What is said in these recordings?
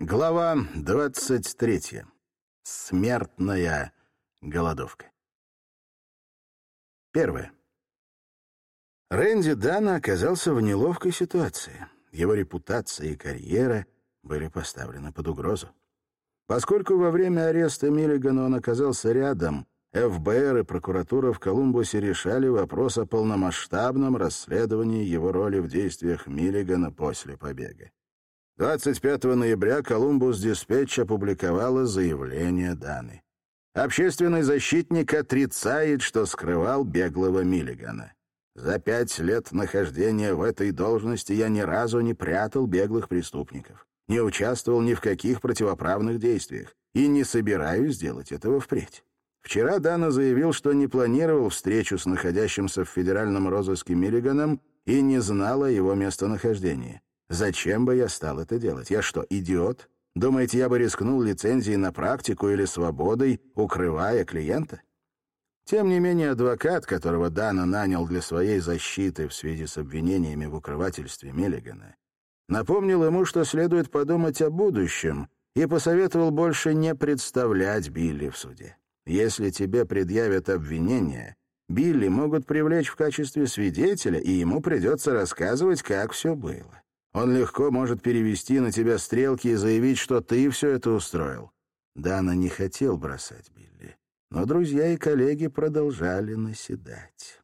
Глава 23. Смертная голодовка. Первое. Рэнди Дана оказался в неловкой ситуации. Его репутация и карьера были поставлены под угрозу. Поскольку во время ареста Миллигана он оказался рядом, ФБР и прокуратура в Колумбусе решали вопрос о полномасштабном расследовании его роли в действиях Миллигана после побега. 25 ноября «Колумбус Диспетч» опубликовала заявление Даны. Общественный защитник отрицает, что скрывал беглого Миллигана. За пять лет нахождения в этой должности я ни разу не прятал беглых преступников, не участвовал ни в каких противоправных действиях и не собираюсь делать этого впредь. Вчера Дана заявил, что не планировал встречу с находящимся в федеральном розыске Миллиганом и не знал о его местонахождении. Зачем бы я стал это делать? Я что, идиот? Думаете, я бы рискнул лицензией на практику или свободой, укрывая клиента? Тем не менее, адвокат, которого Дана нанял для своей защиты в связи с обвинениями в укрывательстве Миллигана, напомнил ему, что следует подумать о будущем, и посоветовал больше не представлять Билли в суде. Если тебе предъявят обвинение, Билли могут привлечь в качестве свидетеля, и ему придется рассказывать, как все было. Он легко может перевести на тебя стрелки и заявить, что ты все это устроил. Дана не хотел бросать Билли, но друзья и коллеги продолжали наседать.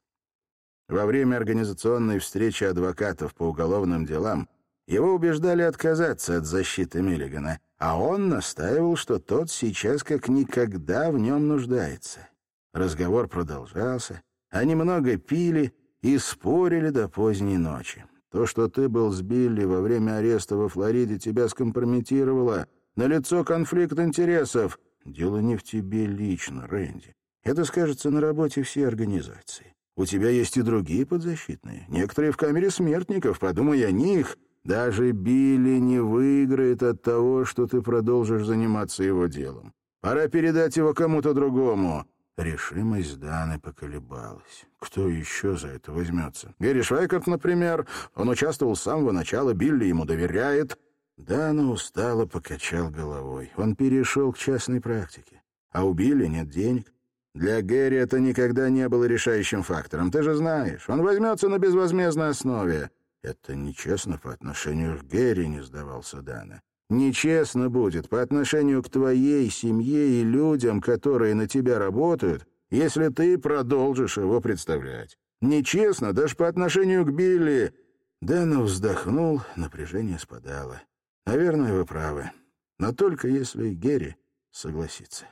Во время организационной встречи адвокатов по уголовным делам его убеждали отказаться от защиты Миллигана, а он настаивал, что тот сейчас как никогда в нем нуждается. Разговор продолжался, они много пили и спорили до поздней ночи. То, что ты был с Билли во время ареста во Флориде, тебя скомпрометировало. Налицо конфликт интересов. Дело не в тебе лично, Рэнди. Это скажется на работе всей организации. У тебя есть и другие подзащитные. Некоторые в камере смертников. Подумай о них. Даже Билли не выиграет от того, что ты продолжишь заниматься его делом. Пора передать его кому-то другому. Решимость Даны поколебалась. Кто еще за это возьмется? Гэри Швайкарт, например. Он участвовал с самого начала, Билли ему доверяет. Дана устало покачал головой. Он перешел к частной практике. А у Билли нет денег. Для Гэри это никогда не было решающим фактором. Ты же знаешь, он возьмется на безвозмездной основе. Это нечестно по отношению к Гэри, не сдавался Дана. Нечестно будет по отношению к твоей семье и людям, которые на тебя работают, если ты продолжишь его представлять. Нечестно даже по отношению к Билли. Дэна вздохнул, напряжение спадало. Наверное, вы правы. Но только если Герри согласится.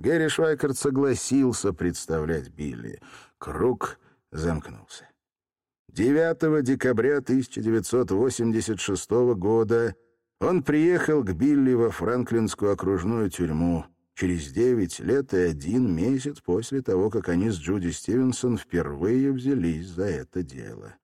Герри Швайкарт согласился представлять Билли. Круг замкнулся. 9 декабря 1986 года он приехал к Билли во Франклинскую окружную тюрьму через девять лет и один месяц после того, как они с Джуди Стивенсон впервые взялись за это дело.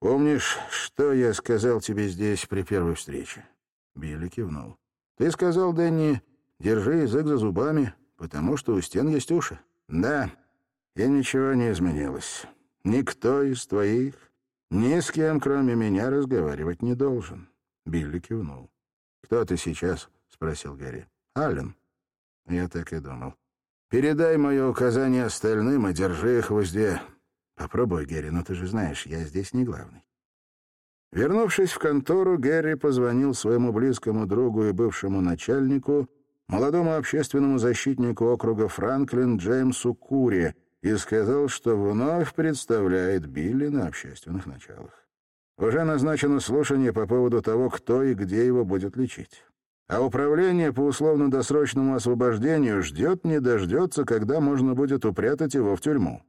«Помнишь, что я сказал тебе здесь при первой встрече?» Билли кивнул. «Ты сказал, Дэнни, держи язык за зубами, потому что у стен есть уши». «Да, и ничего не изменилось. Никто из твоих ни с кем, кроме меня, разговаривать не должен». Билли кивнул. «Кто ты сейчас?» — спросил Гарри. «Аллен». Я так и думал. «Передай мое указание остальным и держи их в узде. Попробуй, Гэри, но ты же знаешь, я здесь не главный». Вернувшись в контору, Гэри позвонил своему близкому другу и бывшему начальнику, молодому общественному защитнику округа Франклин Джеймсу Кури, и сказал, что вновь представляет Билли на общественных началах. Уже назначено слушание по поводу того, кто и где его будет лечить. А управление по условно-досрочному освобождению ждет не дождется, когда можно будет упрятать его в тюрьму.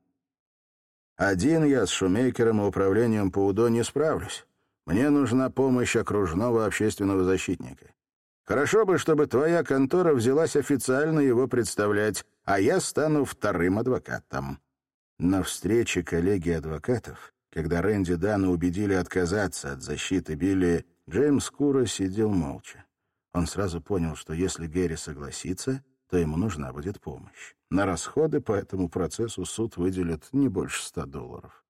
Один я с Шумейкером и управлением по УДО не справлюсь. Мне нужна помощь окружного общественного защитника. Хорошо бы, чтобы твоя контора взялась официально его представлять, а я стану вторым адвокатом. На встрече коллеги адвокатов когда Рэнди Дана убедили отказаться от защиты Билли, Джеймс Кура сидел молча. Он сразу понял, что если Гэри согласится, то ему нужна будет помощь. На расходы по этому процессу суд выделит не больше ста долларов.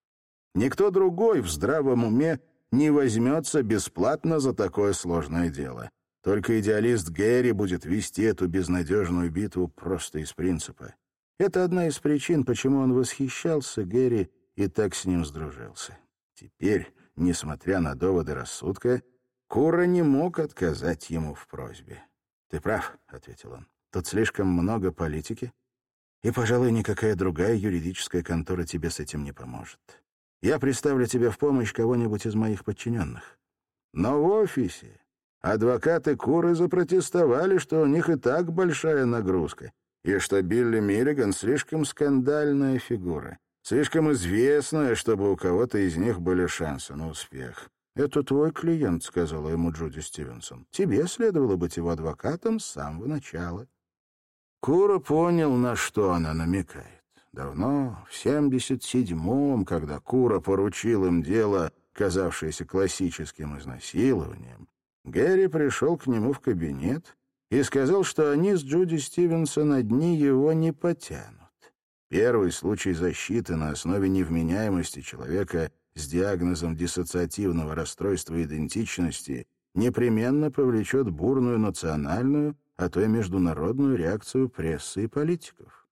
Никто другой в здравом уме не возьмется бесплатно за такое сложное дело. Только идеалист Гэри будет вести эту безнадежную битву просто из принципа. Это одна из причин, почему он восхищался Гэри и так с ним сдружился. Теперь, несмотря на доводы рассудка, Кура не мог отказать ему в просьбе. «Ты прав», — ответил он. «Тут слишком много политики, и, пожалуй, никакая другая юридическая контора тебе с этим не поможет. Я представлю тебе в помощь кого-нибудь из моих подчиненных. Но в офисе адвокаты Куры запротестовали, что у них и так большая нагрузка, и что Билли Миллиган слишком скандальная фигура, слишком известная, чтобы у кого-то из них были шансы на успех. «Это твой клиент», — сказала ему Джуди Стивенсон. «Тебе следовало быть его адвокатом с самого начала». Кура понял, на что она намекает. Давно, в 77-м, когда Кура поручил им дело, казавшееся классическим изнасилованием, Гэри пришел к нему в кабинет и сказал, что они с Джуди Стивенсон одни его не потянут. Первый случай защиты на основе невменяемости человека с диагнозом диссоциативного расстройства идентичности непременно повлечет бурную национальную, а то и международную реакцию прессы и политиков.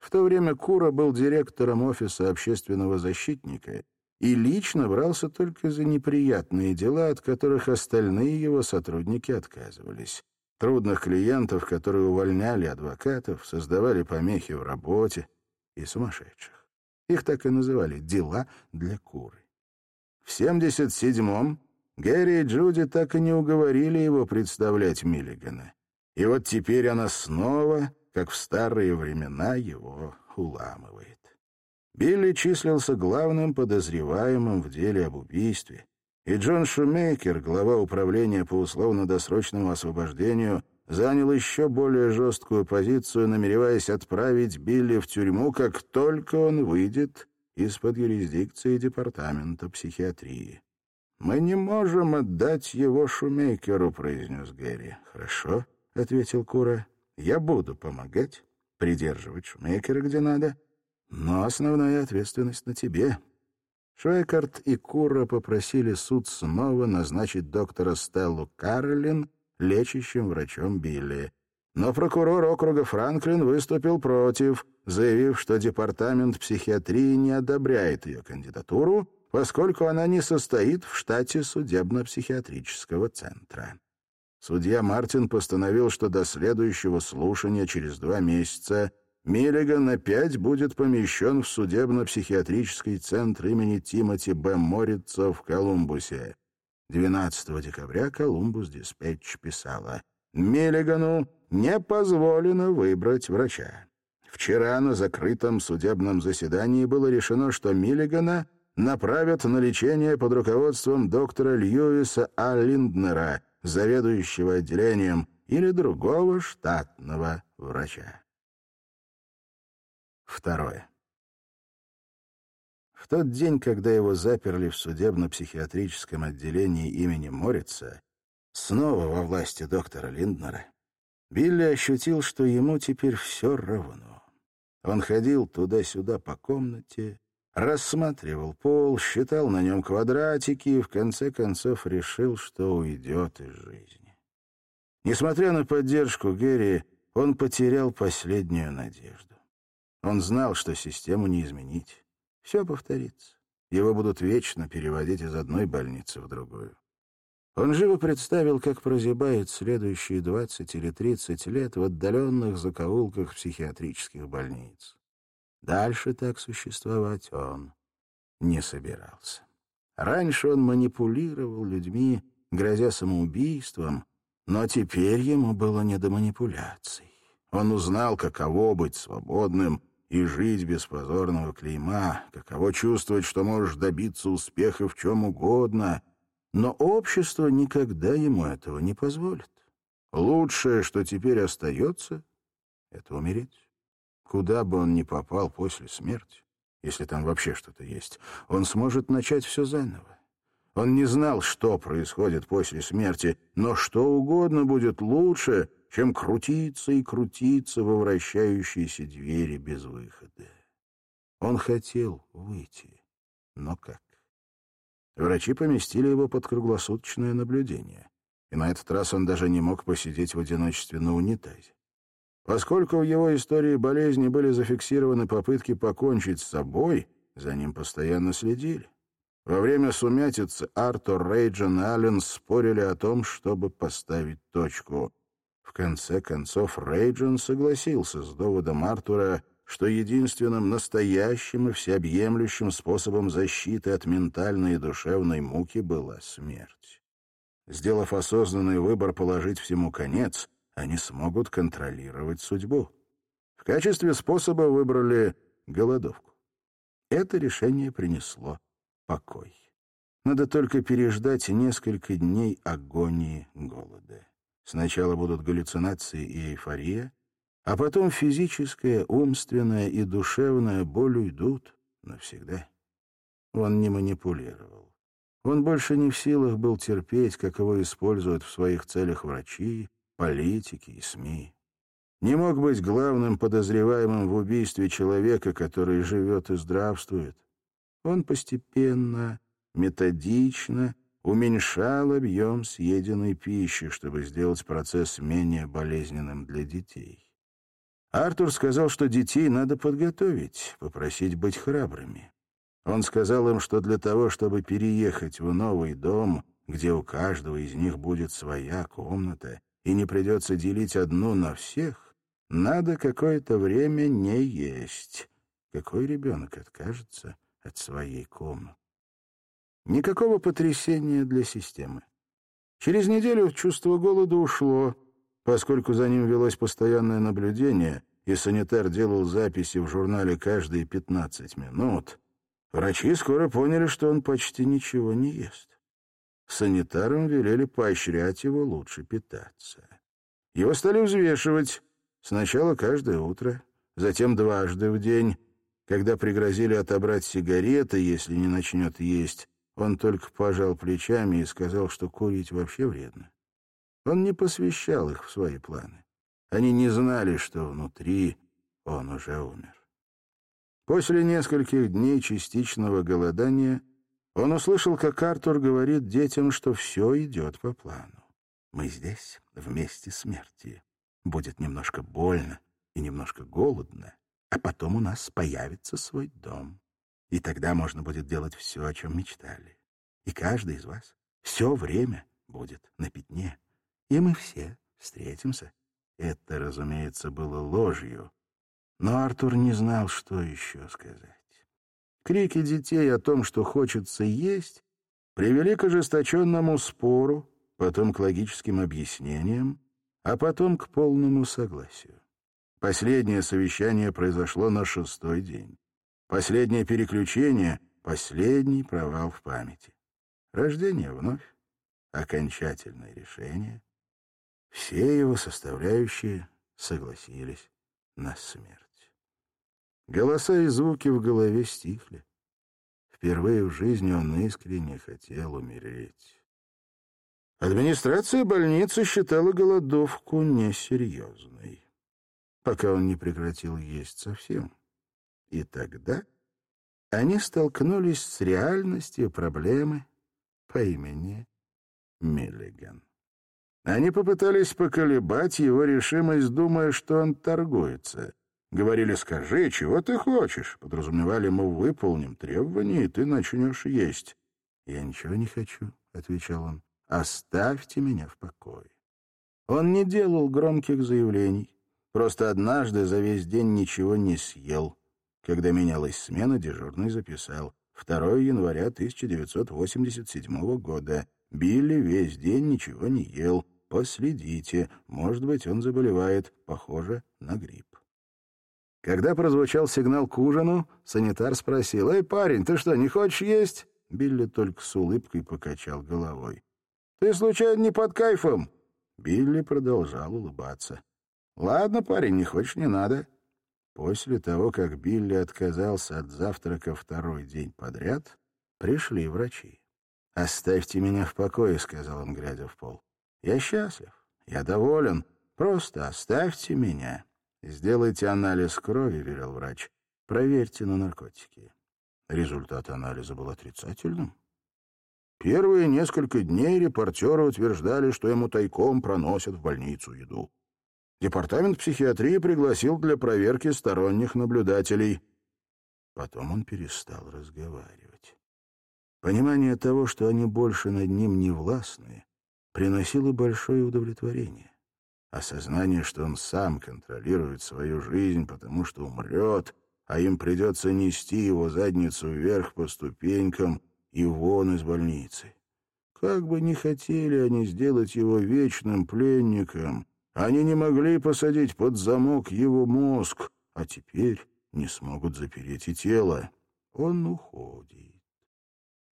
В то время Кура был директором офиса общественного защитника и лично брался только за неприятные дела, от которых остальные его сотрудники отказывались. Трудных клиентов, которые увольняли адвокатов, создавали помехи в работе и сумасшедших. Их так и называли «дела для куры». В 77-м Гэри и Джуди так и не уговорили его представлять Миллигана. И вот теперь она снова, как в старые времена, его уламывает. Билли числился главным подозреваемым в деле об убийстве, и Джон Шумейкер, глава управления по условно-досрочному освобождению, занял еще более жесткую позицию, намереваясь отправить Билли в тюрьму, как только он выйдет из-под юрисдикции Департамента психиатрии. «Мы не можем отдать его Шумейкеру», — произнес Гэри. «Хорошо», — ответил Кура. «Я буду помогать, придерживать Шумейкера где надо, но основная ответственность на тебе». Швейкарт и Кура попросили суд снова назначить доктора Стеллу Карлин лечащим врачом Билли. Но прокурор округа Франклин выступил против, заявив, что департамент психиатрии не одобряет ее кандидатуру, поскольку она не состоит в штате судебно-психиатрического центра. Судья Мартин постановил, что до следующего слушания через два месяца Миллиган опять будет помещен в судебно-психиатрический центр имени Тимоти Б. Моррица в Колумбусе. 12 декабря Колумбус Диспетч писала «Миллигану не позволено выбрать врача. Вчера на закрытом судебном заседании было решено, что Миллигана направят на лечение под руководством доктора Льюиса А. Линднера, заведующего отделением, или другого штатного врача. Второе. В тот день, когда его заперли в судебно-психиатрическом отделении имени Морица, снова во власти доктора Линднера, Билли ощутил, что ему теперь все равно. Он ходил туда-сюда по комнате, рассматривал пол, считал на нем квадратики и в конце концов решил, что уйдет из жизни. Несмотря на поддержку Герри, он потерял последнюю надежду. Он знал, что систему не изменить. Все повторится. Его будут вечно переводить из одной больницы в другую. Он живо представил, как прозябает следующие двадцать или тридцать лет в отдаленных закоулках психиатрических больниц. Дальше так существовать он не собирался. Раньше он манипулировал людьми, грозя самоубийством, но теперь ему было не до манипуляций. Он узнал, каково быть свободным — и жить без позорного клейма, каково чувствовать, что можешь добиться успеха в чем угодно, но общество никогда ему этого не позволит. Лучшее, что теперь остается, — это умереть. Куда бы он ни попал после смерти, если там вообще что-то есть, он сможет начать все заново. Он не знал, что происходит после смерти, но что угодно будет лучше, чем крутиться и крутиться во вращающейся двери без выхода. Он хотел выйти, но как? Врачи поместили его под круглосуточное наблюдение. и на этот раз он даже не мог посидеть в одиночестве на унитазе. Поскольку в его истории болезни были зафиксированы попытки покончить с собой, за ним постоянно следили. Во время сумятицы Артур, Рейджин и Аллен спорили о том, чтобы поставить точку. В конце концов, Рейджин согласился с доводом Артура, что единственным настоящим и всеобъемлющим способом защиты от ментальной и душевной муки была смерть. Сделав осознанный выбор положить всему конец, они смогут контролировать судьбу. В качестве способа выбрали голодовку. Это решение принесло покой. Надо только переждать несколько дней агонии голода. Сначала будут галлюцинации и эйфория, а потом физическая, умственная и душевная боль уйдут навсегда. Он не манипулировал. Он больше не в силах был терпеть, как его используют в своих целях врачи, политики и СМИ. Не мог быть главным подозреваемым в убийстве человека, который живет и здравствует. Он постепенно, методично уменьшал объем съеденной пищи, чтобы сделать процесс менее болезненным для детей. Артур сказал, что детей надо подготовить, попросить быть храбрыми. Он сказал им, что для того, чтобы переехать в новый дом, где у каждого из них будет своя комната и не придется делить одну на всех, надо какое-то время не есть. Какой ребенок откажется от своей комнаты? Никакого потрясения для системы. Через неделю чувство голода ушло, поскольку за ним велось постоянное наблюдение, и санитар делал записи в журнале каждые 15 минут, врачи скоро поняли, что он почти ничего не ест. Санитарам велели поощрять его лучше питаться. Его стали взвешивать сначала каждое утро, затем дважды в день. Когда пригрозили отобрать сигареты, если не начнет есть, он только пожал плечами и сказал, что курить вообще вредно. Он не посвящал их в свои планы. Они не знали, что внутри он уже умер. После нескольких дней частичного голодания он услышал, как Артур говорит детям, что все идет по плану. «Мы здесь, вместе смерти. Будет немножко больно и немножко голодно, а потом у нас появится свой дом. И тогда можно будет делать все, о чем мечтали. И каждый из вас все время будет на пятне. И мы все встретимся. Это, разумеется, было ложью. Но Артур не знал, что еще сказать. Крики детей о том, что хочется есть, привели к ожесточенному спору, потом к логическим объяснениям, а потом к полному согласию. Последнее совещание произошло на шестой день. Последнее переключение — последний провал в памяти. Рождение вновь, окончательное решение. Все его составляющие согласились на смерть. Голоса и звуки в голове стихли. Впервые в жизни он искренне хотел умереть. Администрация больницы считала голодовку несерьезной, пока он не прекратил есть совсем. И тогда они столкнулись с реальностью проблемы по имени Миллиган. Они попытались поколебать его решимость, думая, что он торгуется. Говорили, скажи, чего ты хочешь? Подразумевали, мы выполним требования, и ты начнешь есть. Я ничего не хочу, — отвечал он. Оставьте меня в покое. Он не делал громких заявлений. Просто однажды за весь день ничего не съел. Когда менялась смена, дежурный записал. 2 января 1987 года. Билли весь день ничего не ел. Последите, может быть, он заболевает. Похоже на грипп. Когда прозвучал сигнал к ужину, санитар спросил, «Эй, парень, ты что, не хочешь есть?» Билли только с улыбкой покачал головой. «Ты, случайно, не под кайфом?» Билли продолжал улыбаться. «Ладно, парень, не хочешь, не надо. После того, как Билли отказался от завтрака второй день подряд, пришли врачи. «Оставьте меня в покое», — сказал он, глядя в пол. «Я счастлив, я доволен. Просто оставьте меня». «Сделайте анализ крови», — велел врач. «Проверьте на наркотики». Результат анализа был отрицательным. Первые несколько дней репортеры утверждали, что ему тайком проносят в больницу еду. Департамент психиатрии пригласил для проверки сторонних наблюдателей. Потом он перестал разговаривать. Понимание того, что они больше над ним не властны, приносило большое удовлетворение. Осознание, что он сам контролирует свою жизнь, потому что умрет, а им придется нести его задницу вверх по ступенькам и вон из больницы. Как бы ни хотели они сделать его вечным пленником, они не могли посадить под замок его мозг, а теперь не смогут запереть и тело. Он уходит.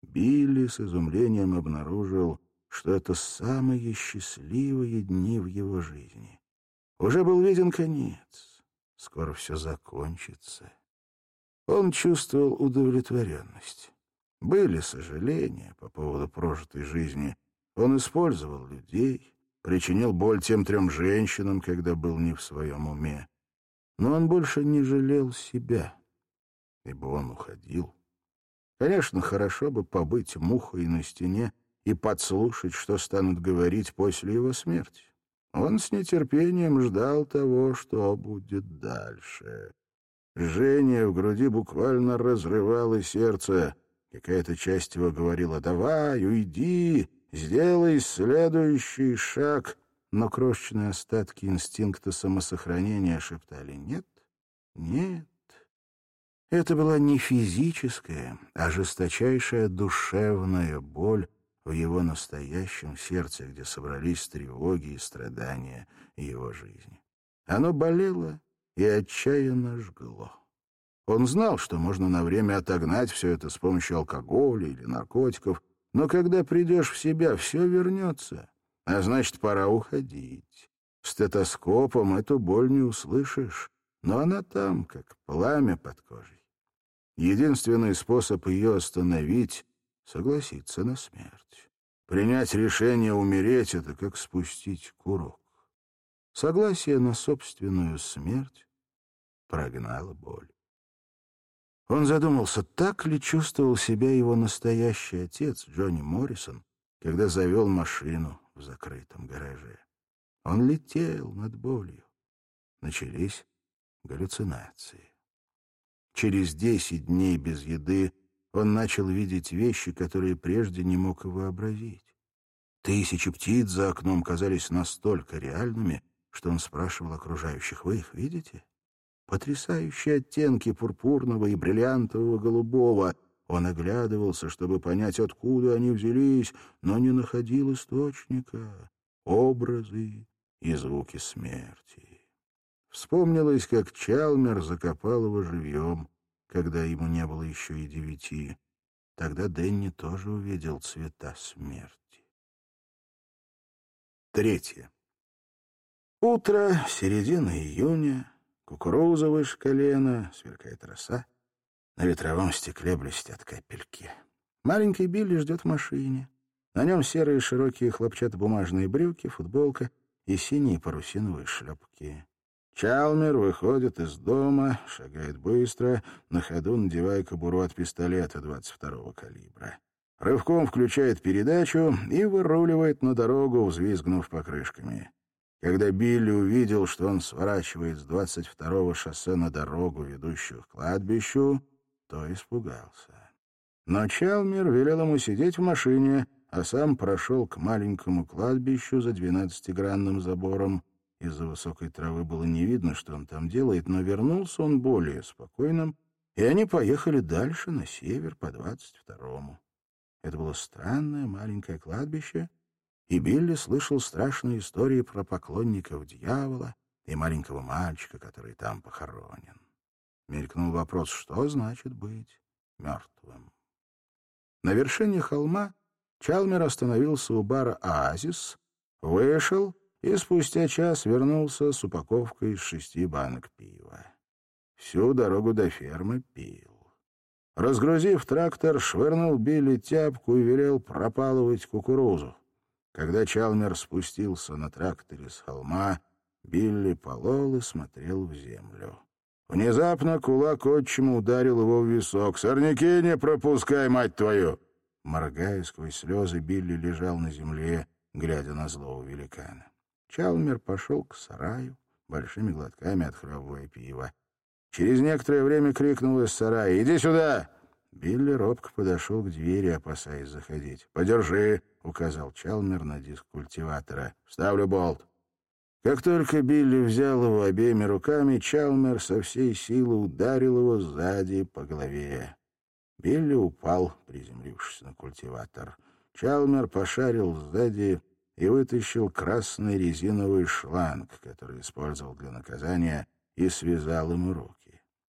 Билли с изумлением обнаружил, что это самые счастливые дни в его жизни. Уже был виден конец. Скоро все закончится. Он чувствовал удовлетворенность. Были сожаления по поводу прожитой жизни. Он использовал людей, причинил боль тем трем женщинам, когда был не в своем уме. Но он больше не жалел себя, ибо он уходил. Конечно, хорошо бы побыть мухой на стене и подслушать, что станут говорить после его смерти. Он с нетерпением ждал того, что будет дальше. Жжение в груди буквально разрывало сердце. Какая-то часть его говорила «давай, уйди», Сделай следующий шаг, но крошечные остатки инстинкта самосохранения шептали «нет, нет». Это была не физическая, а жесточайшая душевная боль в его настоящем сердце, где собрались тревоги и страдания его жизни. Оно болело и отчаянно жгло. Он знал, что можно на время отогнать все это с помощью алкоголя или наркотиков, но когда придешь в себя, все вернется, а значит, пора уходить. Стетоскопом эту боль не услышишь, но она там, как пламя под кожей. Единственный способ ее остановить — согласиться на смерть. Принять решение умереть — это как спустить курок. Согласие на собственную смерть прогнало боль. Он задумался, так ли чувствовал себя его настоящий отец, Джонни Моррисон, когда завел машину в закрытом гараже. Он летел над болью. Начались галлюцинации. Через десять дней без еды он начал видеть вещи, которые прежде не мог и вообразить. Тысячи птиц за окном казались настолько реальными, что он спрашивал окружающих, «Вы их видите?» Потрясающие оттенки пурпурного и бриллиантового голубого. Он оглядывался, чтобы понять, откуда они взялись, но не находил источника. Образы и звуки смерти. Вспомнилось, как Чалмер закопал его живьем, когда ему не было еще и девяти. Тогда Дэнни тоже увидел цвета смерти. Третье. Утро, середина июня, Кукуруза выше колена, сверкает роса. На ветровом стекле блестят капельки. Маленький Билли ждет в машине. На нем серые широкие хлопчатобумажные брюки, футболка и синие парусиновые шлепки. Чалмер выходит из дома, шагает быстро, на ходу надевая кобуру от пистолета 22-го калибра. Рывком включает передачу и выруливает на дорогу, взвизгнув покрышками. Когда Билли увидел, что он сворачивает с 22-го шоссе на дорогу, ведущую к кладбищу, то испугался. Но Чалмер велел ему сидеть в машине, а сам прошел к маленькому кладбищу за двенадцатигранным забором. Из-за высокой травы было не видно, что он там делает, но вернулся он более спокойным, и они поехали дальше, на север, по двадцать второму. Это было странное маленькое кладбище — и Билли слышал страшные истории про поклонников дьявола и маленького мальчика, который там похоронен. Мелькнул вопрос, что значит быть мертвым. На вершине холма Чалмер остановился у бара «Оазис», вышел и спустя час вернулся с упаковкой из шести банок пива. Всю дорогу до фермы пил. Разгрузив трактор, швырнул Билли тяпку и велел пропалывать кукурузу. Когда Чалмер спустился на тракторе с холма, Билли полол и смотрел в землю. Внезапно кулак отчима ударил его в висок. «Сорняки не пропускай, мать твою!» Моргая сквозь слезы, Билли лежал на земле, глядя на злого великана. Чалмер пошел к сараю, большими глотками отхлебывая пиво. Через некоторое время крикнул из сарая «Иди сюда!» Билли робко подошел к двери, опасаясь заходить. «Подержи!» — указал Чалмер на диск культиватора. «Ставлю болт!» Как только Билли взял его обеими руками, Чалмер со всей силы ударил его сзади по голове. Билли упал, приземлившись на культиватор. Чалмер пошарил сзади и вытащил красный резиновый шланг, который использовал для наказания, и связал ему руки.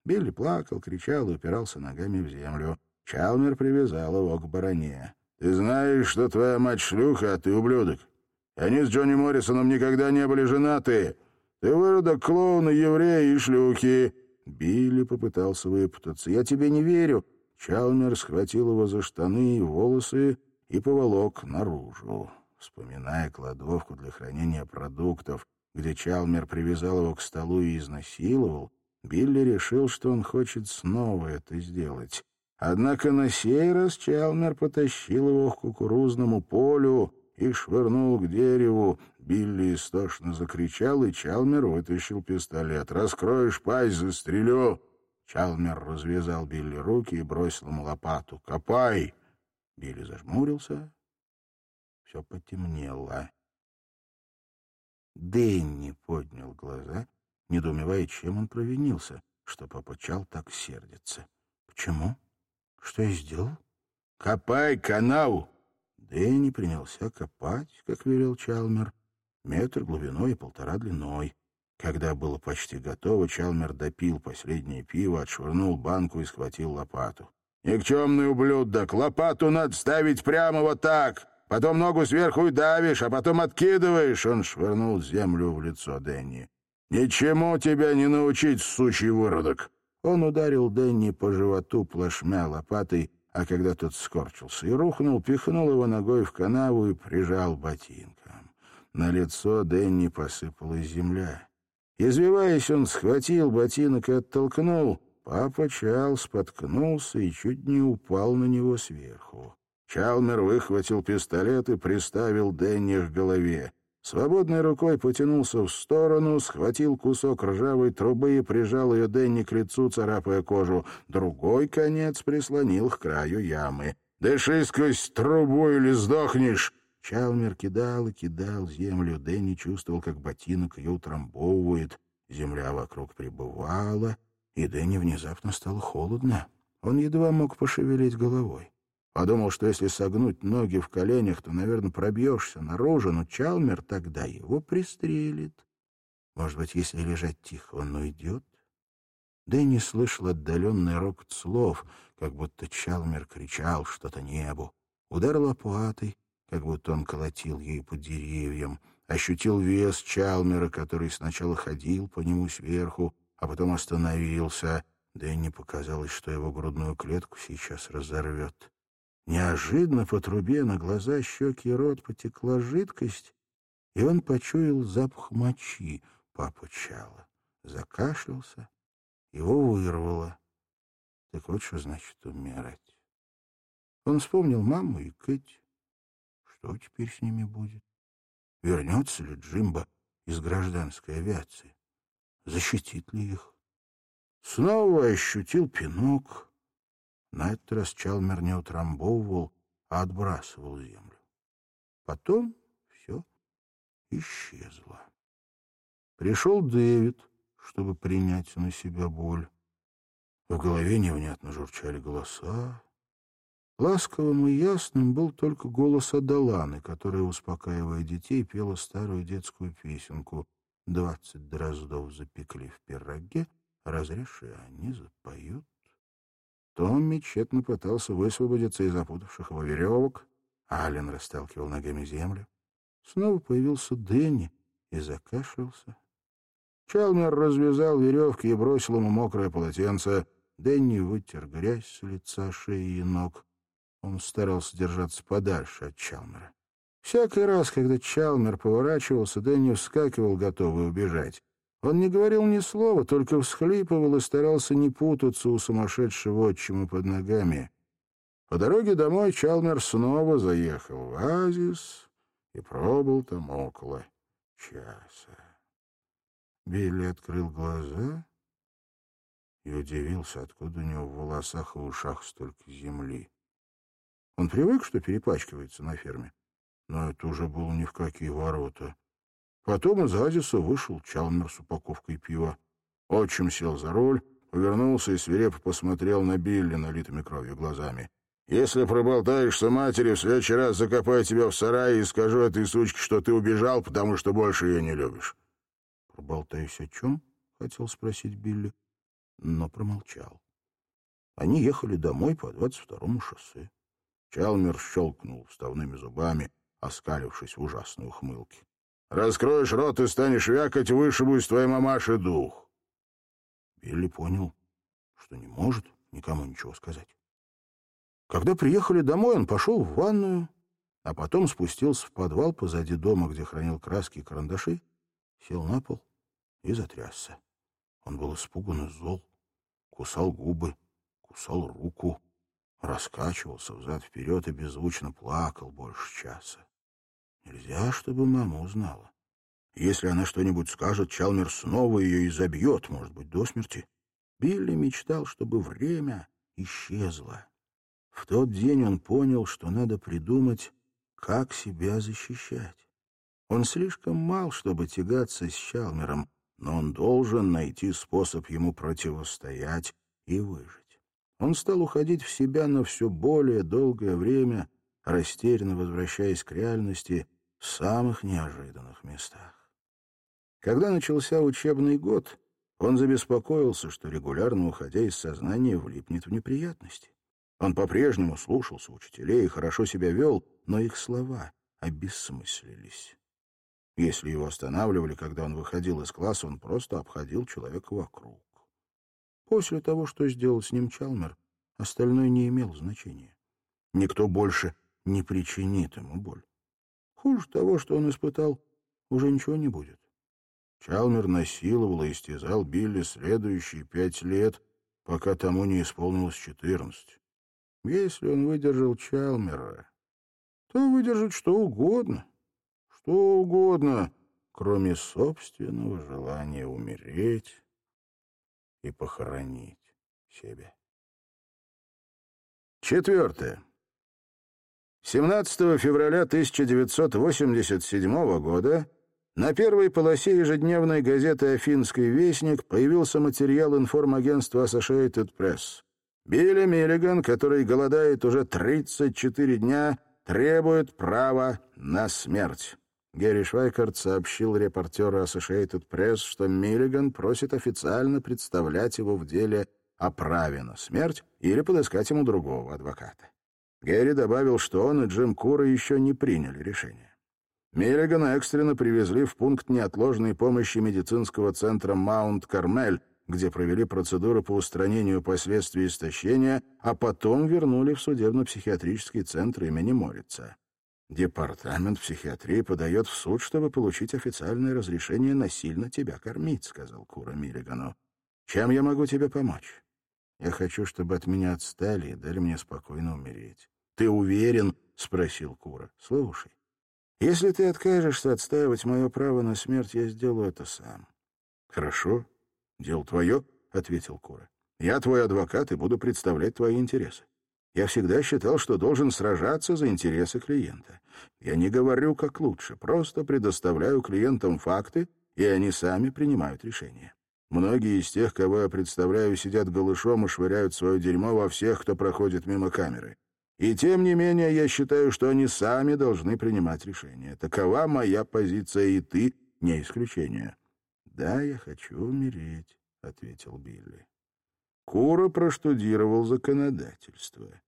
Билли плакал, кричал и упирался ногами в землю. Чалмер привязал его к бароне. «Ты знаешь, что твоя мать шлюха, а ты ублюдок. Они с Джонни Моррисоном никогда не были женаты. Ты выродок клоуна, еврея и шлюхи». Билли попытался выпутаться. «Я тебе не верю». Чалмер схватил его за штаны и волосы и поволок наружу. Вспоминая кладовку для хранения продуктов, где Чалмер привязал его к столу и изнасиловал, Билли решил, что он хочет снова это сделать. Однако на сей раз Чалмер потащил его к кукурузному полю, и швырнул к дереву. Билли истошно закричал, и Чалмер вытащил пистолет. «Раскроешь пасть, застрелю!» Чалмер развязал Билли руки и бросил ему лопату. «Копай!» Билли зажмурился. Все потемнело. Дэнни поднял глаза, недоумевая, чем он провинился, что папа Чал так сердится. «Почему? Что я сделал?» «Копай канал!» Дэнни принялся копать, как велел Чалмер, метр глубиной и полтора длиной. Когда было почти готово, Чалмер допил последнее пиво, отшвырнул банку и схватил лопату. «Никчемный ублюдок! Лопату надо ставить прямо вот так! Потом ногу сверху и давишь, а потом откидываешь!» Он швырнул землю в лицо Дэнни. «Ничему тебя не научить, сучий выродок!» Он ударил Дэнни по животу плашмя лопатой, а когда тот скорчился и рухнул, пихнул его ногой в канаву и прижал ботинком. На лицо Дэнни посыпалась земля. Извиваясь, он схватил ботинок и оттолкнул. Папа Чал споткнулся и чуть не упал на него сверху. Чалмер выхватил пистолет и приставил Дэнни к голове. Свободной рукой потянулся в сторону, схватил кусок ржавой трубы и прижал ее Дэнни к лицу, царапая кожу. Другой конец прислонил к краю ямы. «Дыши сквозь трубу или сдохнешь!» Чалмер кидал и кидал землю. Дэнни чувствовал, как ботинок ее утрамбовывает. Земля вокруг прибывала, и Дэнни внезапно стало холодно. Он едва мог пошевелить головой. Подумал, что если согнуть ноги в коленях, то, наверное, пробьешься наружу, но Чалмер тогда его пристрелит. Может быть, если лежать тихо, он уйдет? Дэнни слышал отдаленный рокот слов, как будто Чалмер кричал что-то небу. Удар лопатой, как будто он колотил ей по деревьям. Ощутил вес Чалмера, который сначала ходил по нему сверху, а потом остановился. Дэнни показалось, что его грудную клетку сейчас разорвет. Неожиданно по трубе на глаза, щеки и рот потекла жидкость, и он почуял запах мочи папа Чала. Закашлялся, его вырвало. Так вот что значит умирать. Он вспомнил маму и Кэти. Что теперь с ними будет? Вернется ли Джимба из гражданской авиации? Защитит ли их? Снова ощутил пинок — на этот раз Чалмер не утрамбовывал, а отбрасывал землю. Потом все исчезло. Пришел Дэвид, чтобы принять на себя боль. В голове невнятно журчали голоса. Ласковым и ясным был только голос Адаланы, которая, успокаивая детей, пела старую детскую песенку «Двадцать дроздов запекли в пироге, разреши они запоют». Томми тщетно пытался высвободиться из запутавших его веревок. Ален расталкивал ногами землю. Снова появился Дэнни и закашлялся. Чалмер развязал веревки и бросил ему мокрое полотенце. Дэнни вытер грязь с лица, шеи и ног. Он старался держаться подальше от Чалмера. Всякий раз, когда Чалмер поворачивался, Дэнни вскакивал, готовый убежать. Он не говорил ни слова, только всхлипывал и старался не путаться у сумасшедшего отчима под ногами. По дороге домой Чалмер снова заехал в Азис и пробыл там около часа. Билли открыл глаза и удивился, откуда у него в волосах и ушах столько земли. Он привык, что перепачкивается на ферме, но это уже было ни в какие ворота. Потом из Азиса вышел Чалмер с упаковкой пива. Отчим сел за руль, повернулся и свирепо посмотрел на Билли налитыми кровью глазами. «Если проболтаешься матери, в следующий раз закопаю тебя в сарае и скажу этой сучке, что ты убежал, потому что больше ее не любишь». «Проболтаюсь о чем?» — хотел спросить Билли, но промолчал. Они ехали домой по 22-му шоссе. Чалмер щелкнул вставными зубами, оскалившись в ужасной ухмылке. «Раскроешь рот и станешь вякать, вышибу из твоей мамаши дух». Билли понял, что не может никому ничего сказать. Когда приехали домой, он пошел в ванную, а потом спустился в подвал позади дома, где хранил краски и карандаши, сел на пол и затрясся. Он был испуган и зол, кусал губы, кусал руку, раскачивался взад-вперед и беззвучно плакал больше часа. Нельзя, чтобы мама узнала. Если она что-нибудь скажет, Чалмер снова ее изобьет, может быть, до смерти. Билли мечтал, чтобы время исчезло. В тот день он понял, что надо придумать, как себя защищать. Он слишком мал, чтобы тягаться с Чалмером, но он должен найти способ ему противостоять и выжить. Он стал уходить в себя на все более долгое время, растерянно возвращаясь к реальности в самых неожиданных местах. Когда начался учебный год, он забеспокоился, что регулярно, уходя из сознания, влипнет в неприятности. Он по-прежнему слушался учителей и хорошо себя вел, но их слова обессмыслились. Если его останавливали, когда он выходил из класса, он просто обходил человека вокруг. После того, что сделал с ним Чалмер, остальное не имело значения. Никто больше не причинит ему боль. Хуже того, что он испытал, уже ничего не будет. Чалмер насиловал и истязал Билли следующие пять лет, пока тому не исполнилось четырнадцать. Если он выдержал Чалмера, то выдержит что угодно, что угодно, кроме собственного желания умереть и похоронить себя. Четвертое. 17 февраля 1987 года на первой полосе ежедневной газеты «Афинский вестник» появился материал информагентства Associated Press. Билли Миллиган, который голодает уже 34 дня, требует права на смерть. Герри Швайкарт сообщил репортеру Associated Press, что Миллиган просит официально представлять его в деле о праве на смерть или подыскать ему другого адвоката. Герри добавил, что он и Джим Кура еще не приняли решение. Миллигана экстренно привезли в пункт неотложной помощи медицинского центра Маунт-Кармель, где провели процедуру по устранению последствий истощения, а потом вернули в судебно-психиатрический центр имени Морица. «Департамент психиатрии подает в суд, чтобы получить официальное разрешение насильно тебя кормить», — сказал Кура Миллигану. «Чем я могу тебе помочь? Я хочу, чтобы от меня отстали и дали мне спокойно умереть». «Ты уверен?» — спросил Кура. «Слушай, если ты откажешься отстаивать мое право на смерть, я сделаю это сам. — Хорошо. Дело твое, — ответил Кура. — Я твой адвокат и буду представлять твои интересы. Я всегда считал, что должен сражаться за интересы клиента. Я не говорю, как лучше, просто предоставляю клиентам факты, и они сами принимают решения. Многие из тех, кого я представляю, сидят голышом и швыряют свое дерьмо во всех, кто проходит мимо камеры. И тем не менее я считаю, что они сами должны принимать решения. Такова моя позиция, и ты не исключение. — Да, я хочу умереть, — ответил Билли. Кура проштудировал законодательство.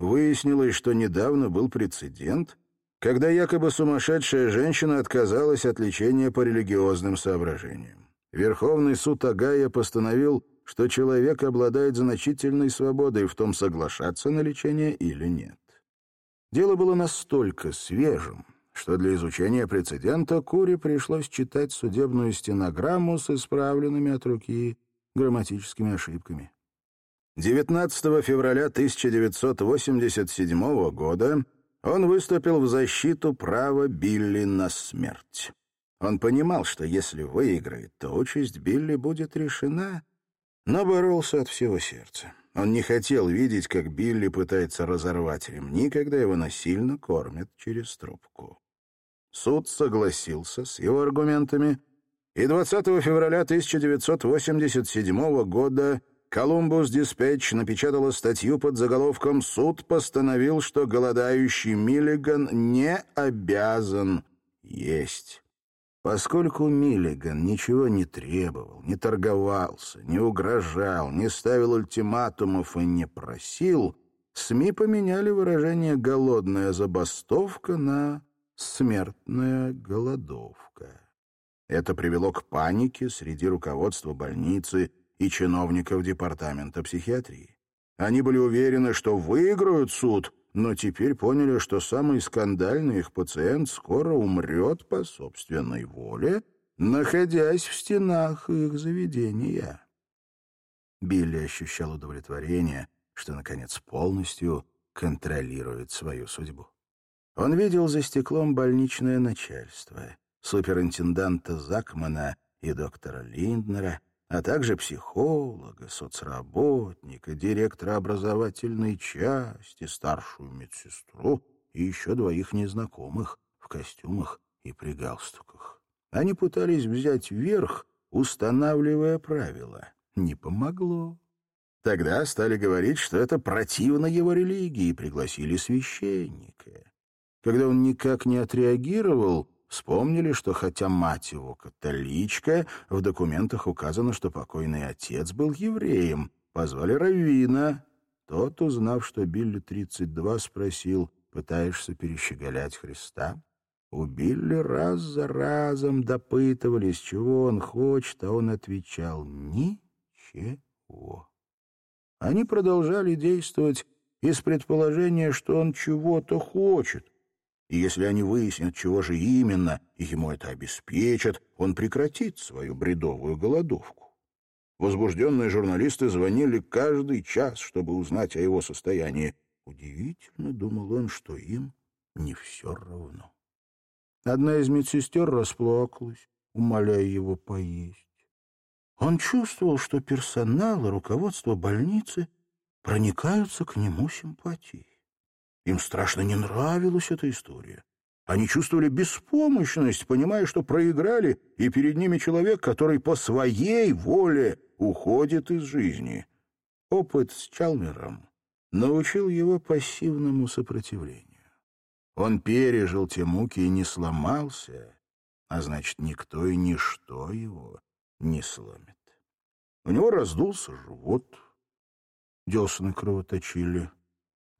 Выяснилось, что недавно был прецедент, когда якобы сумасшедшая женщина отказалась от лечения по религиозным соображениям. Верховный суд Агая постановил что человек обладает значительной свободой в том, соглашаться на лечение или нет. Дело было настолько свежим, что для изучения прецедента Куре пришлось читать судебную стенограмму с исправленными от руки грамматическими ошибками. 19 февраля 1987 года он выступил в защиту права Билли на смерть. Он понимал, что если выиграет, то участь Билли будет решена, но боролся от всего сердца. Он не хотел видеть, как Билли пытается разорвать ремни, когда его насильно кормят через трубку. Суд согласился с его аргументами, и 20 февраля 1987 года Колумбус Диспетч напечатала статью под заголовком «Суд постановил, что голодающий Миллиган не обязан есть». Поскольку Миллиган ничего не требовал, не торговался, не угрожал, не ставил ультиматумов и не просил, СМИ поменяли выражение «голодная забастовка» на «смертная голодовка». Это привело к панике среди руководства больницы и чиновников департамента психиатрии. Они были уверены, что выиграют суд, но теперь поняли, что самый скандальный их пациент скоро умрет по собственной воле, находясь в стенах их заведения. Билли ощущал удовлетворение, что, наконец, полностью контролирует свою судьбу. Он видел за стеклом больничное начальство, суперинтенданта Закмана и доктора Линднера, а также психолога, соцработника, директора образовательной части, старшую медсестру и еще двоих незнакомых в костюмах и при галстуках. Они пытались взять верх, устанавливая правила. Не помогло. Тогда стали говорить, что это противно его религии, и пригласили священника. Когда он никак не отреагировал, Вспомнили, что хотя мать его католичка, в документах указано, что покойный отец был евреем. Позвали Равина. Тот, узнав, что Билли 32, спросил, пытаешься перещеголять Христа? У Билли раз за разом допытывались, чего он хочет, а он отвечал «Ничего». Они продолжали действовать из предположения, что он чего-то хочет, и если они выяснят, чего же именно, ему это обеспечат, он прекратит свою бредовую голодовку. Возбужденные журналисты звонили каждый час, чтобы узнать о его состоянии. Удивительно, думал он, что им не все равно. Одна из медсестер расплакалась, умоляя его поесть. Он чувствовал, что персонал и руководство больницы проникаются к нему симпатией. Им страшно не нравилась эта история. Они чувствовали беспомощность, понимая, что проиграли, и перед ними человек, который по своей воле уходит из жизни. Опыт с Чалмером научил его пассивному сопротивлению. Он пережил те муки и не сломался, а значит, никто и ничто его не сломит. У него раздулся живот, десны кровоточили,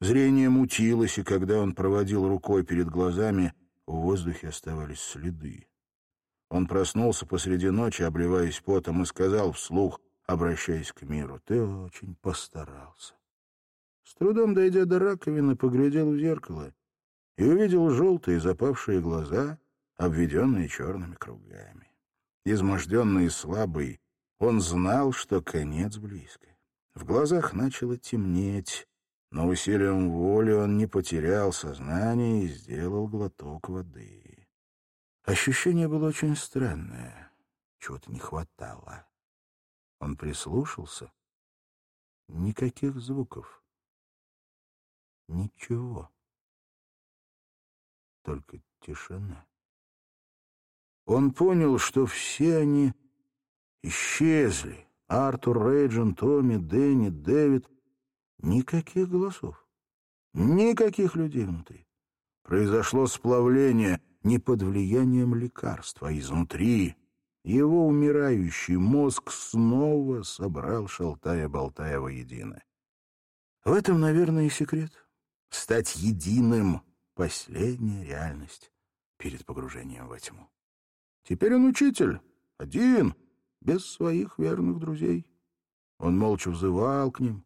Зрение мутилось, и когда он проводил рукой перед глазами, в воздухе оставались следы. Он проснулся посреди ночи, обливаясь потом, и сказал вслух, обращаясь к миру, «Ты очень постарался». С трудом дойдя до раковины, поглядел в зеркало и увидел желтые запавшие глаза, обведенные черными кругами. Изможденный и слабый, он знал, что конец близко. В глазах начало темнеть, но усилием воли он не потерял сознание и сделал глоток воды. Ощущение было очень странное, чего-то не хватало. Он прислушался. Никаких звуков. Ничего. Только тишина. Он понял, что все они исчезли. Артур, Рейджин, Томми, Дэнни, Дэвид — Никаких голосов, никаких людей внутри. Произошло сплавление не под влиянием лекарства, а изнутри. Его умирающий мозг снова собрал, шалтая-болтая воедино. В этом, наверное, и секрет. Стать единым — последняя реальность перед погружением во тьму. Теперь он учитель, один, без своих верных друзей. Он молча взывал к ним,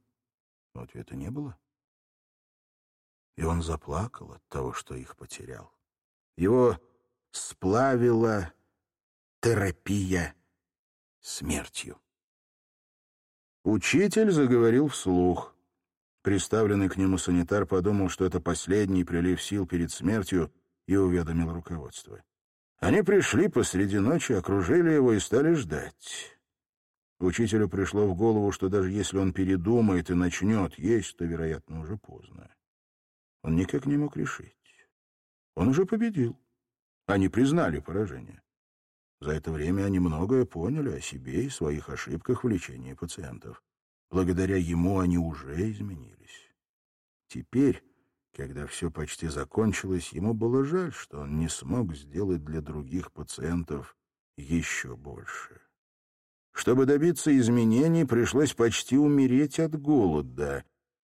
но ответа не было. И он заплакал от того, что их потерял. Его сплавила терапия смертью. Учитель заговорил вслух. Приставленный к нему санитар подумал, что это последний прилив сил перед смертью, и уведомил руководство. Они пришли посреди ночи, окружили его и стали ждать. Учителю пришло в голову, что даже если он передумает и начнет есть, то, вероятно, уже поздно. Он никак не мог решить. Он уже победил. Они признали поражение. За это время они многое поняли о себе и своих ошибках в лечении пациентов. Благодаря ему они уже изменились. Теперь, когда все почти закончилось, ему было жаль, что он не смог сделать для других пациентов еще больше. Чтобы добиться изменений, пришлось почти умереть от голода.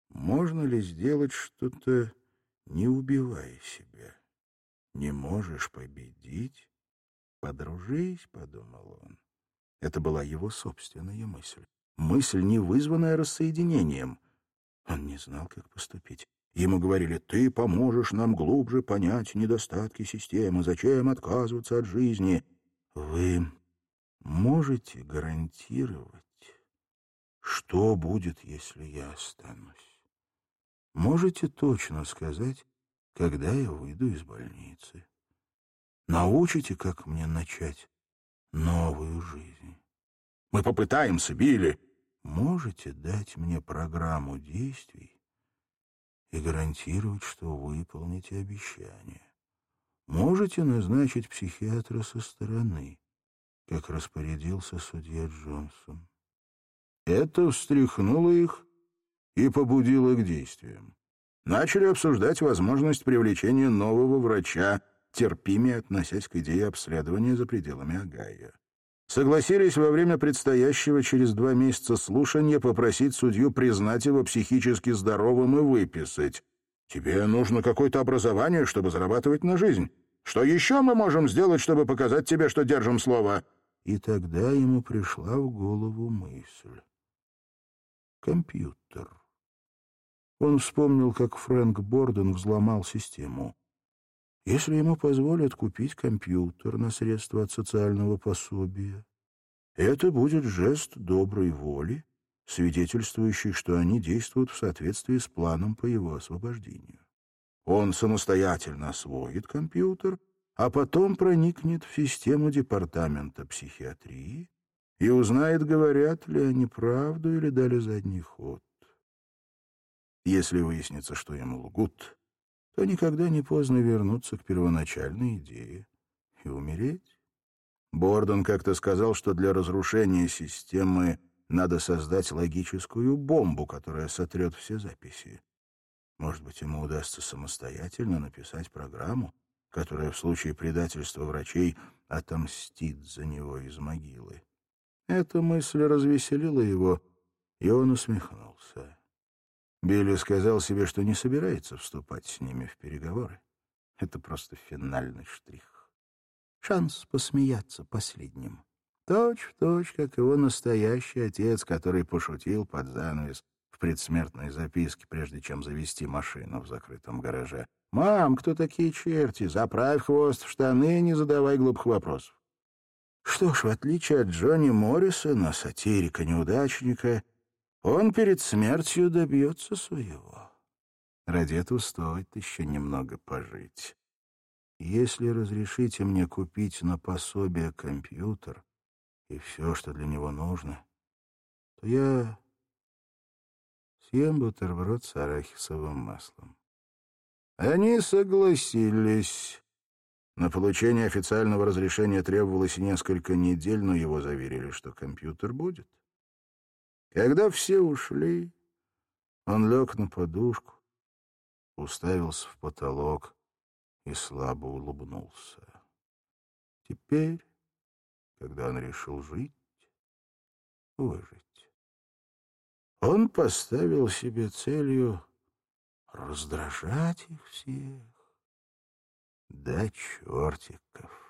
Можно ли сделать что-то, не убивая себя? Не можешь победить? «Подружись», — подумал он. Это была его собственная мысль. Мысль, не вызванная рассоединением. Он не знал, как поступить. Ему говорили, ты поможешь нам глубже понять недостатки системы, зачем отказываться от жизни. Вы можете гарантировать, что будет, если я останусь? Можете точно сказать, когда я выйду из больницы? Научите, как мне начать новую жизнь? Мы попытаемся, Билли. Можете дать мне программу действий и гарантировать, что выполните обещание? Можете назначить психиатра со стороны, как распорядился судья Джонсон? Это встряхнуло их и побудило к действиям. Начали обсуждать возможность привлечения нового врача — терпимее относясь к идее обследования за пределами Агая. Согласились во время предстоящего через два месяца слушания попросить судью признать его психически здоровым и выписать. «Тебе нужно какое-то образование, чтобы зарабатывать на жизнь. Что еще мы можем сделать, чтобы показать тебе, что держим слово?» И тогда ему пришла в голову мысль. Компьютер. Он вспомнил, как Фрэнк Борден взломал систему. Если ему позволят купить компьютер на средства от социального пособия, это будет жест доброй воли, свидетельствующий, что они действуют в соответствии с планом по его освобождению. Он самостоятельно освоит компьютер, а потом проникнет в систему департамента психиатрии и узнает, говорят ли они правду или дали задний ход. Если выяснится, что ему лгут, то никогда не поздно вернуться к первоначальной идее и умереть. Бордон как-то сказал, что для разрушения системы надо создать логическую бомбу, которая сотрет все записи. Может быть, ему удастся самостоятельно написать программу, которая в случае предательства врачей отомстит за него из могилы. Эта мысль развеселила его, и он усмехнулся. Билли сказал себе, что не собирается вступать с ними в переговоры. Это просто финальный штрих. Шанс посмеяться последним. Точь в точь, как его настоящий отец, который пошутил под занавес в предсмертной записке, прежде чем завести машину в закрытом гараже. «Мам, кто такие черти? Заправь хвост в штаны и не задавай глупых вопросов». Что ж, в отличие от Джонни Моррисона, сатирика-неудачника, он перед смертью добьется своего. Ради этого стоит еще немного пожить. Если разрешите мне купить на пособие компьютер и все, что для него нужно, то я съем бутерброд с арахисовым маслом. Они согласились. На получение официального разрешения требовалось несколько недель, но его заверили, что компьютер будет. Когда все ушли, он лег на подушку, уставился в потолок и слабо улыбнулся. Теперь, когда он решил жить, выжить, он поставил себе целью раздражать их всех до чертиков.